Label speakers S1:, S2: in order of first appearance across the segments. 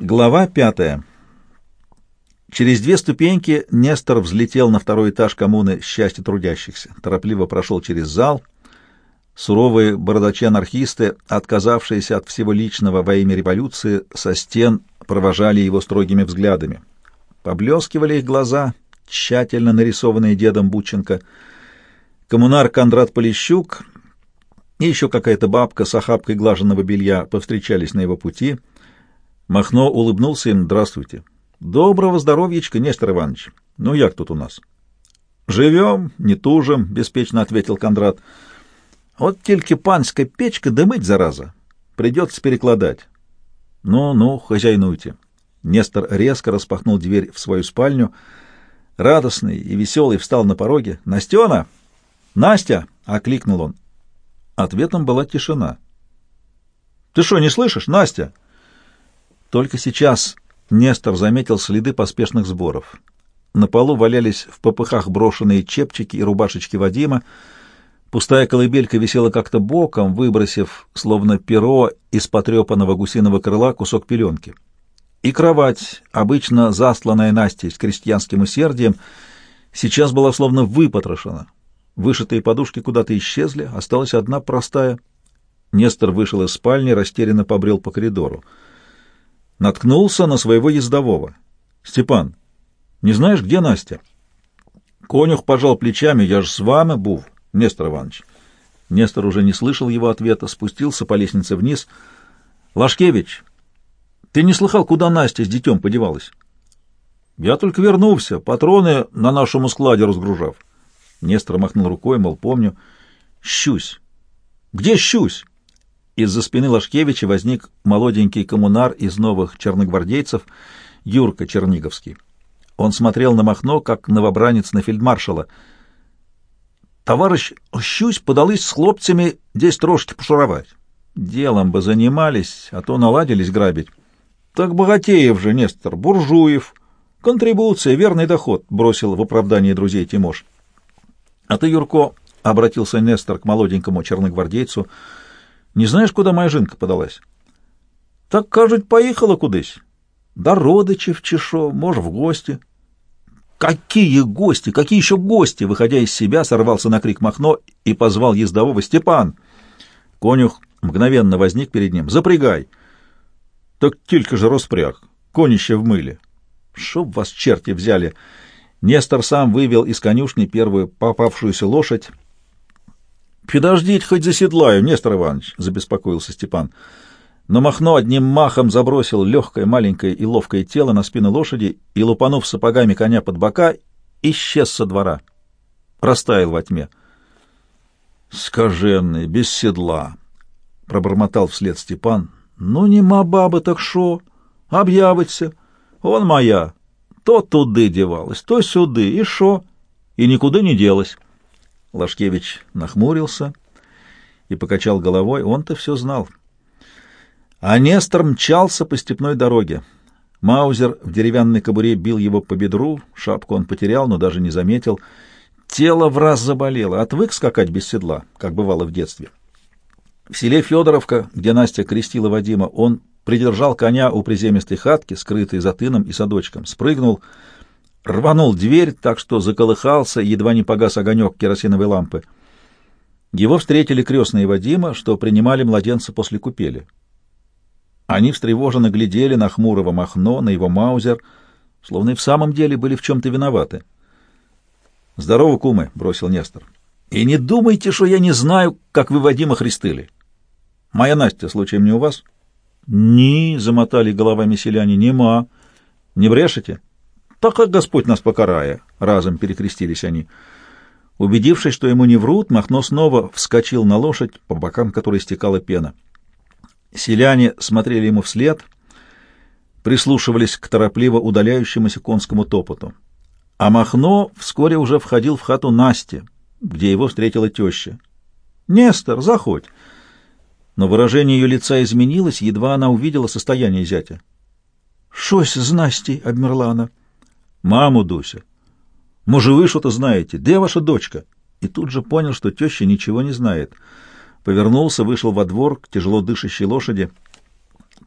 S1: Глава пятая. Через две ступеньки Нестор взлетел на второй этаж коммуны «Счастье трудящихся». Торопливо прошел через зал. Суровые бородачи-анархисты, отказавшиеся от всего личного во имя революции, со стен провожали его строгими взглядами. Поблескивали их глаза, тщательно нарисованные дедом Бученко. Коммунар Кондрат Полищук и еще какая-то бабка с охапкой глаженного белья повстречались на его пути — Махно улыбнулся им. «Здравствуйте». «Доброго здоровьечка, Нестор Иванович. Ну, як тут у нас?» «Живем, не тужим», — беспечно ответил Кондрат. «Вот тільки панська печка дымыть, зараза. Придется перекладать». «Ну-ну, хозяйнуйте». Нестор резко распахнул дверь в свою спальню. Радостный и веселый встал на пороге. «Настена! Настя!» — окликнул он. Ответом была тишина. «Ты что, не слышишь, Настя?» Только сейчас Нестор заметил следы поспешных сборов. На полу валялись в попыхах брошенные чепчики и рубашечки Вадима. Пустая колыбелька висела как-то боком, выбросив, словно перо из потрепанного гусиного крыла, кусок пеленки. И кровать, обычно засланная Настей с крестьянским усердием, сейчас была словно выпотрошена. Вышитые подушки куда-то исчезли, осталась одна простая. Нестор вышел из спальни, растерянно побрел по коридору наткнулся на своего ездового. «Степан, не знаешь, где Настя?» Конюх пожал плечами. «Я же с вами був, Нестор Иванович». Нестор уже не слышал его ответа, спустился по лестнице вниз. «Лашкевич, ты не слыхал, куда Настя с детем подевалась?» «Я только вернулся, патроны на нашему складе разгружав». Нестор махнул рукой, мол, помню. «Щусь». «Где щусь?» Из-за спины Лашкевича возник молоденький коммунар из новых черногвардейцев Юрка Черниговский. Он смотрел на Махно, как новобранец на фельдмаршала. «Товарищ Щусь подались с хлопцами здесь трошки пошуровать. Делом бы занимались, а то наладились грабить. Так Богатеев же, Нестор, Буржуев. Контрибуция, верный доход», — бросил в оправдание друзей Тимош. «А ты, Юрко», — обратился Нестор к молоденькому черногвардейцу, — не знаешь, куда моя жинка подалась? Так, кажуть, поехала кудись. До родичів чи шо, може, в гости. Какие гости? Какие еще гости? Выходя из себя, сорвался на крик Махно и позвал ездового Степан. Конюх мгновенно возник перед ним. Запрягай. Так тільки же распряг. Конище в мыле. Чтоб вас черти взяли. Нестор сам вывел из конюшни первую попавшуюся лошадь «Подождите, хоть заседлаю, Нестор Иванович», — забеспокоился Степан. Но Махно одним махом забросил легкое, маленькое и ловкое тело на спину лошади и, лупанув сапогами коня под бока, исчез со двора. Растаял во тьме. «Скаженный, без седла», — пробормотал вслед Степан. «Ну, нема бабы, так шо? Объявиться. Он моя. То туды девалась, то сюды, и шо? И никуда не делась». Лашкевич нахмурился и покачал головой. Он-то все знал. А Нестор мчался по степной дороге. Маузер в деревянной кобуре бил его по бедру, шапку он потерял, но даже не заметил. Тело в раз заболело, отвык скакать без седла, как бывало в детстве. В селе Федоровка, где Настя крестила Вадима, он придержал коня у приземистой хатки, скрытой за тыном и садочком, спрыгнул — рванул дверь, так что заколыхался, едва не погас огонек керосиновой лампы. Его встретили крестные Вадима, что принимали младенца после купели. Они встревоженно глядели на хмурого Махно, на его маузер, словно и в самом деле были в чем-то виноваты. — Здорово, кумы, — бросил Нестор. — И не думайте, что я не знаю, как вы Вадима христыли. Моя Настя, случаем не у вас? — Ни, — замотали головами селяне, — нема. Не брешете? — так как Господь нас покарая, разом перекрестились они. Убедившись, что ему не врут, Махно снова вскочил на лошадь, по бокам которой стекала пена. Селяне смотрели ему вслед, прислушивались к торопливо удаляющемуся конскому топоту. А Махно вскоре уже входил в хату Насти, где его встретила теща. «Нестор, заходь!» Но выражение ее лица изменилось, едва она увидела состояние зятя. «Шось з Настей!» — обмерла она. Маму, Дуся. Може, вы что-то знаете? Где ваша дочка? И тут же понял, что теща ничего не знает. Повернулся, вышел во двор к тяжело дышащей лошади.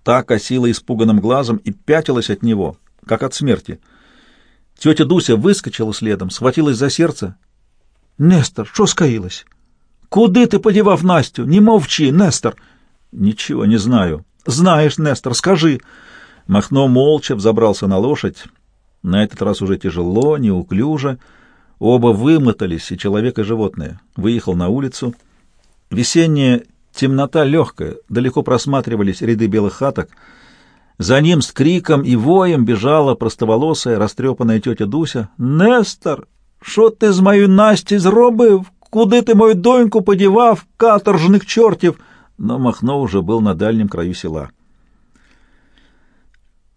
S1: Та косила испуганным глазом и пятилась от него, как от смерти. Тетя Дуся выскочила следом, схватилась за сердце. «Нестор, что скаилась? Куды ты подевав Настю? Не мовчи, Нестор!» «Ничего не знаю». «Знаешь, Нестор, скажи!» Махно молча взобрался на лошадь. На этот раз уже тяжело, неуклюже. Оба вымотались, и человек, и животное. Выехал на улицу. Весенняя темнота легкая, далеко просматривались ряды белых хаток. За ним с криком и воем бежала простоволосая, растрепанная тетя Дуся. «Нестор, що ти з мою Насті зробив? Куди ти мою доньку подівав, каторжних чортів?» Но Махно уже был на дальнем краю села.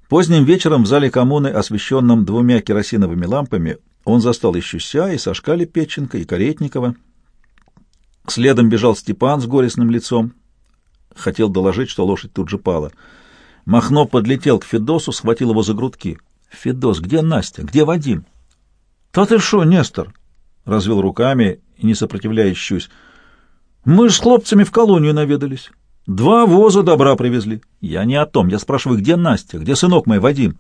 S1: Поздним вечером в зале коммуны, освещенном двумя керосиновыми лампами, он застал и Щуся, и Сашка Лепетченко, и Каретникова. Следом бежал Степан с горестным лицом. Хотел доложить, что лошадь тут же пала. Махно подлетел к Федосу, схватил его за грудки. «Федос, где Настя? Где Вадим?» «Та ты шо, Нестор?» — развел руками не сопротивляясь, Щусь. «Мы ж с хлопцами в колонию наведались». Два воза добра привезли. Я не о том. Я спрашиваю, где Настя? Где сынок мой, Вадим?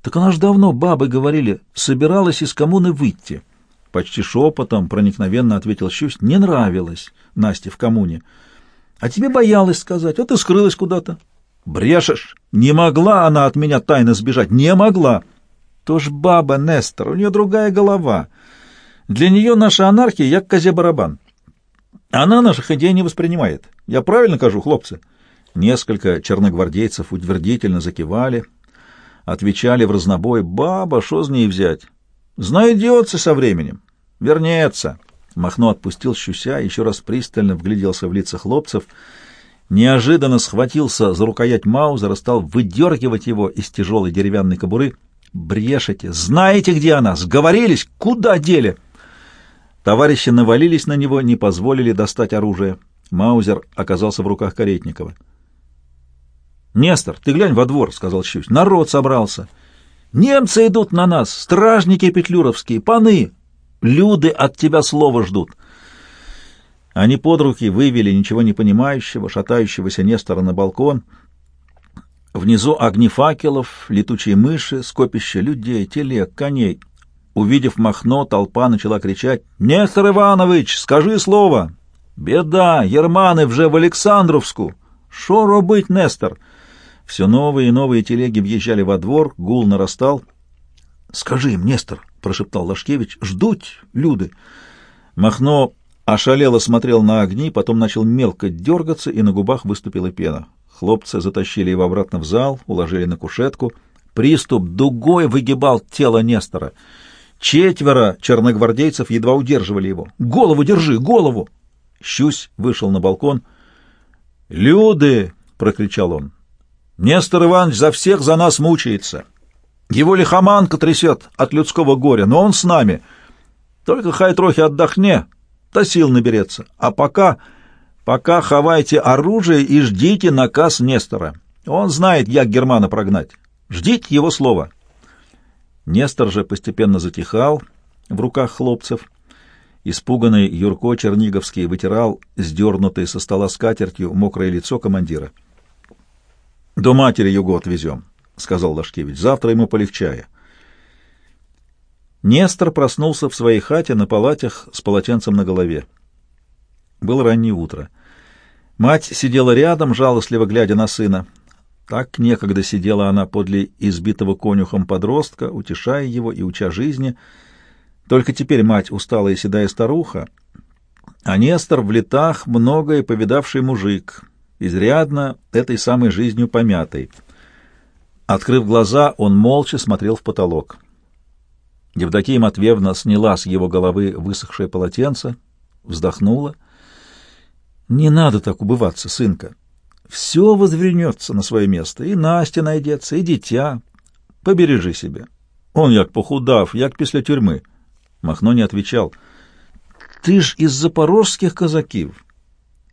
S1: Так она ж давно, бабы говорили, собиралась из коммуны выйти. Почти шепотом, проникновенно ответил Щусь. Не нравилось Насте в коммуне. А тебе боялась сказать, вот и скрылась куда-то. Брешешь. Не могла она от меня тайно сбежать. Не могла. То ж баба Нестор, у нее другая голова. Для нее наша анархия, як козе-барабан. Она наших идей не воспринимает. Я правильно кажу, хлопцы? Несколько черногвардейцев утвердительно закивали, отвечали в разнобой, «Баба, что с ней взять? Знайдется со временем. Вернется». Махно отпустил щуся, еще раз пристально вгляделся в лица хлопцев, неожиданно схватился за рукоять Маузера, стал выдергивать его из тяжелой деревянной кобуры. «Брешете! Знаете, где она? Сговорились? Куда дели?» Товарищи навалились на него, не позволили достать оружие. Маузер оказался в руках Каретникова. «Нестор, ты глянь во двор», — сказал Щусь. «Народ собрался. Немцы идут на нас, стражники петлюровские, паны. Люди от тебя слова ждут». Они под руки вывели ничего не понимающего, шатающегося Нестора на балкон. Внизу огни факелов, летучие мыши, скопище людей, телег, коней. Увидев Махно, толпа начала кричать «Нестор Иванович, скажи слово!» Беда, Германы вже в Александровску. Що робить Нестор? Все новые и новые телеги въезжали во двор, гул нарастал. Скажи им, Нестор, прошептал Лашкевич, ждут люди. Махно ошалело смотрел на огни, потом начал мелко дергаться, и на губах выступила пена. Хлопцы затащили его обратно в зал, уложили на кушетку. Приступ дугой выгибал тело Нестора. Четверо черногвардейцев едва удерживали его. «Голову держи, голову!» Щусь вышел на балкон. «Люди!» — прокричал он. «Нестор Иванович за всех за нас мучается. Его лихоманка трясет от людского горя, но он с нами. Только хай трохи отдохне, то сил наберется. А пока, пока ховайте оружие и ждите наказ Нестора. Он знает, як Германа прогнать. Ждите его слова». Нестор же постепенно затихал в руках хлопцев — Испуганный Юрко Черниговский вытирал сдернутый со стола скатертью мокрое лицо командира. — До матери его отвезем, — сказал Лашкевич. — Завтра ему полегчая. Нестор проснулся в своей хате на палатях с полотенцем на голове. Было раннее утро. Мать сидела рядом, жалостливо глядя на сына. Так некогда сидела она подле избитого конюхом подростка, утешая его и уча жизни — только теперь мать усталая седая старуха, а Нестор в летах многое повидавший мужик, изрядно этой самой жизнью помятый. Открыв глаза, он молча смотрел в потолок. Евдокия Матвеевна сняла с его головы высохшее полотенце, вздохнула. «Не надо так убываться, сынка. Все возвернется на свое место, и Настя найдется, и дитя. Побережи себя. Он як похудав, як після тюрьмы». Махно не отвечал. «Ты ж из запорожских казаків.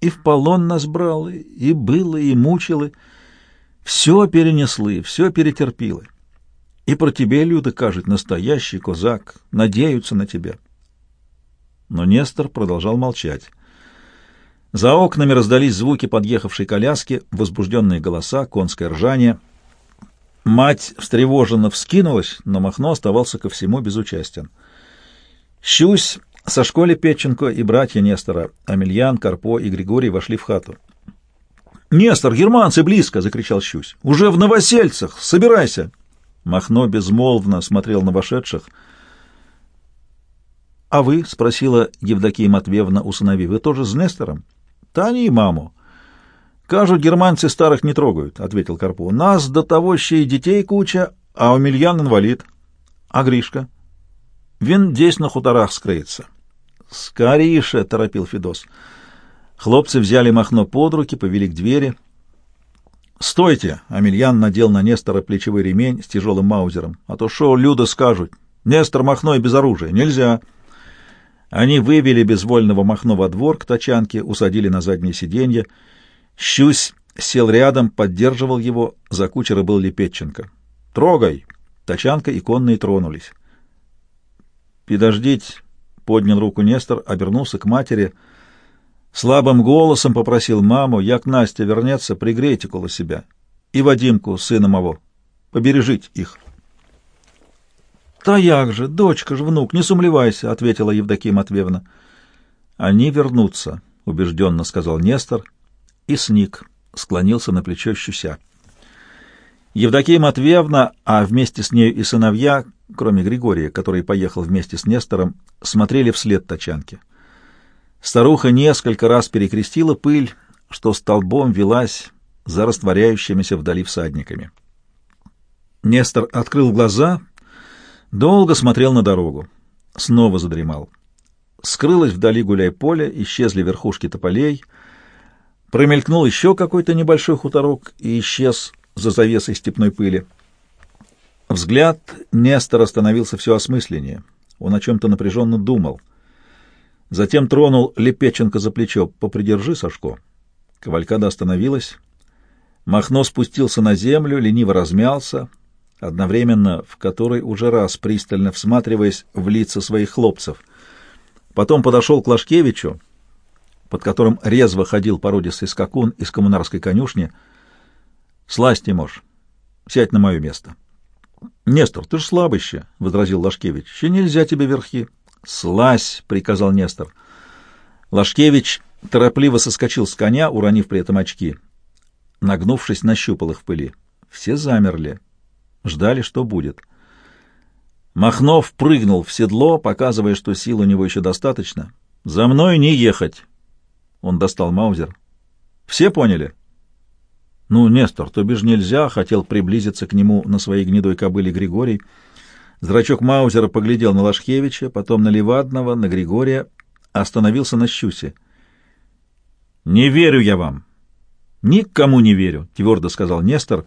S1: И в полон нас брали, и было, и мучили. Все перенесли, все перетерпіло. И про тебе люди кажут, настоящий козак, надеются на тебя». Но Нестор продолжал молчать. За окнами раздались звуки подъехавшей коляски, возбужденные голоса, конское ржание. Мать встревоженно вскинулась, но Махно оставался ко всему безучастен. Щусь со школе Петченко и братья Нестора, Амельян, Карпо и Григорий вошли в хату. «Нестор, германцы близко!» — закричал Щусь. «Уже в Новосельцах! Собирайся!» Махно безмолвно смотрел на вошедших. «А вы?» — спросила Евдокия Матвеевна у сыновей. «Вы тоже с Нестором?» «Та и маму». «Кажут, германцы старых не трогают», — ответил Карпо. «У нас до того ще и детей куча, а у Мильян инвалид». «А Гришка?» «Вин здесь на хуторах скрыется». «Скорейше!» — торопил Федос. Хлопцы взяли Махно под руки, повели к двери. «Стойте!» — Амельян надел на Нестора плечевой ремень с тяжелым маузером. «А то шо Люда скажут? Нестор Махно и без оружия. Нельзя!» Они вывели безвольного Махно во двор к тачанке, усадили на заднее сиденье. Щусь сел рядом, поддерживал его, за кучера был Лепетченко. «Трогай!» Тачанка и конные тронулись. «Подождите!» — поднял руку Нестор, обернулся к матери — Слабым голосом попросил маму, як Настя вернется, пригрейте около себя. И Вадимку, сына моего, побережите их. — Та як же, дочка ж, внук, не сумлевайся, — ответила Евдокия Матвеевна. — Они вернутся, — убежденно сказал Нестор, и сник, склонился на плечо щуся. Евдокия Матвеевна, а вместе с нею и сыновья, кроме Григория, который поехал вместе с Нестором, смотрели вслед тачанке. Старуха несколько раз перекрестила пыль, что столбом велась за растворяющимися вдали всадниками. Нестор открыл глаза, долго смотрел на дорогу. Снова задремал. Скрылось вдали гуляй-поле, исчезли верхушки тополей, промелькнул еще какой-то небольшой хуторок и исчез за завесой степной пыли. Взгляд Нестора становился все осмысленнее. Он о чем-то напряженно думал — Затем тронул Лепеченко за плечо. «Попридержи, Сашко». Кавалькада остановилась. Махно спустился на землю, лениво размялся, одновременно в который уже раз пристально всматриваясь в лица своих хлопцев. Потом подошел к Лашкевичу, под которым резво ходил породистый скакун из коммунарской конюшни. «Слазь, Тимош, сядь на мое место». «Нестор, ты ж слабыще», — возразил Лашкевич. «Еще нельзя тебе верхи». «Слазь!» — приказал Нестор. Лашкевич торопливо соскочил с коня, уронив при этом очки. Нагнувшись, нащупал их в пыли. Все замерли. Ждали, что будет. Махнов прыгнул в седло, показывая, что сил у него еще достаточно. «За мной не ехать!» Он достал Маузер. «Все поняли?» «Ну, Нестор, то бишь нельзя!» — хотел приблизиться к нему на своей гнедой кобыле Григорий — Зрачок Маузера поглядел на Лашкевича, потом на Левадного, на Григория, остановился на Щусе. «Не верю я вам!» «Никому не верю», — твердо сказал Нестор,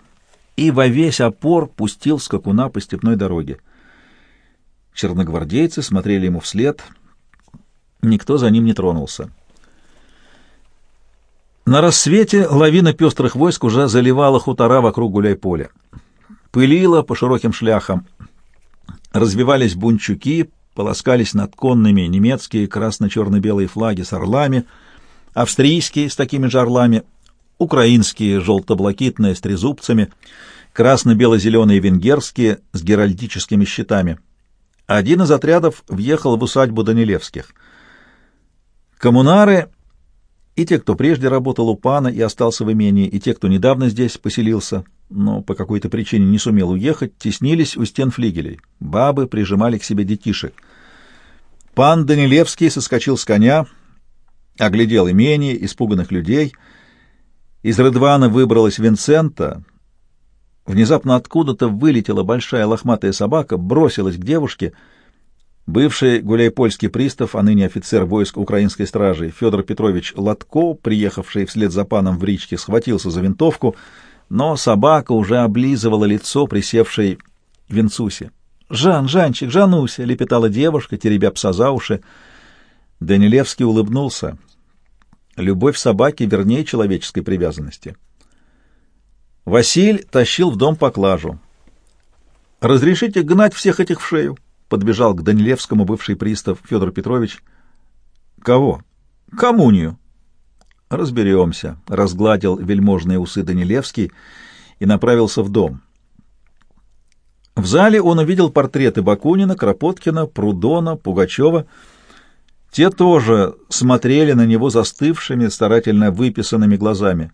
S1: и во весь опор пустил скакуна по степной дороге. Черногвардейцы смотрели ему вслед, никто за ним не тронулся. На рассвете лавина пестрых войск уже заливала хутора вокруг гуляй-поля. Пылила по широким шляхам, развивались бунчуки, полоскались над конными немецкие красно-черно-белые флаги с орлами, австрийские с такими же орлами, украинские желто-блакитные с трезубцами, красно-бело-зеленые венгерские с геральдическими щитами. Один из отрядов въехал в усадьбу Данилевских. Коммунары и те, кто прежде работал у пана и остался в имении, и те, кто недавно здесь поселился — но по какой-то причине не сумел уехать, теснились у стен флигелей. Бабы прижимали к себе детишек. Пан Данилевский соскочил с коня, оглядел имение, испуганных людей. Из Рыдвана выбралась Винсента. Внезапно откуда-то вылетела большая лохматая собака, бросилась к девушке. Бывший гуляйпольский пристав, а ныне офицер войск украинской стражи Федор Петрович Латко, приехавший вслед за паном в Ричке, схватился за винтовку — но собака уже облизывала лицо присевшей Винцусе. «Жан, Жанчик, Жануся!» — лепетала девушка, теребя пса за уши. Данилевский улыбнулся. Любовь собаки вернее человеческой привязанности. Василь тащил в дом поклажу. «Разрешите гнать всех этих в шею?» — подбежал к Данилевскому бывший пристав Федор Петрович. «Кого?» «Коммунию». Разберемся, — разгладил вельможные усы Данилевский и направился в дом. В зале он увидел портреты Бакунина, Кропоткина, Прудона, Пугачева. Те тоже смотрели на него застывшими, старательно выписанными глазами.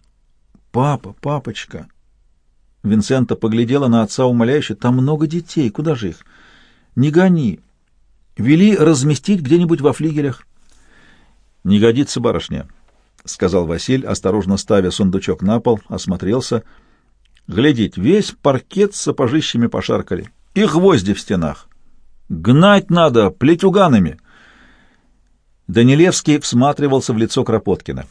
S1: «Папа, папочка!» Винсента поглядела на отца умоляюще. «Там много детей, куда же их? Не гони! Вели разместить где-нибудь во флигелях». «Не годится, барышня», — сказал Василь, осторожно ставя сундучок на пол, осмотрелся — Глядите, весь паркет с сапожищами пошаркали. И гвозди в стенах. Гнать надо плетюганами. Данилевский всматривался в лицо Кропоткина.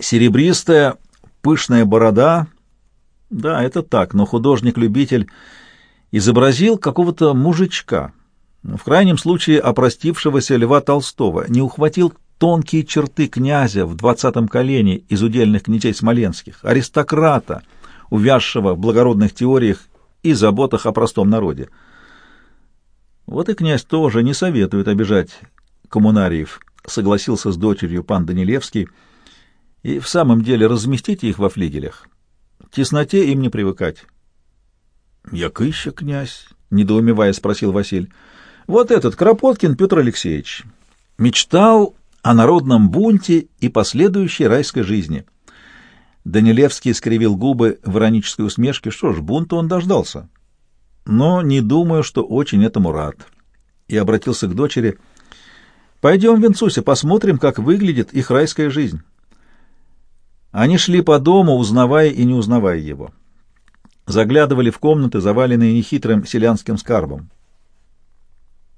S1: Серебристая, пышная борода. Да, это так, но художник-любитель изобразил какого-то мужичка, в крайнем случае опростившегося Льва Толстого, не ухватил тонкие черты князя в двадцатом колене из удельных князей смоленских, аристократа — увязшего в благородных теориях и заботах о простом народе. Вот и князь тоже не советует обижать коммунариев, согласился с дочерью пан Данилевский, и в самом деле разместите их во флигелях. Тесноте им не привыкать. — Якыща, князь? — недоумевая спросил Василь. — Вот этот, Кропоткин Петр Алексеевич, мечтал о народном бунте и последующей райской жизни — Данилевский скривил губы в иронической усмешке. Что ж, бунта он дождался. Но не думаю, что очень этому рад. И обратился к дочери. «Пойдем, Венцуся, посмотрим, как выглядит их райская жизнь». Они шли по дому, узнавая и не узнавая его. Заглядывали в комнаты, заваленные нехитрым селянским скарбом.